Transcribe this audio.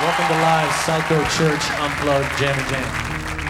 Welcome to Live Psycho Church Unplugged Jam and Jam.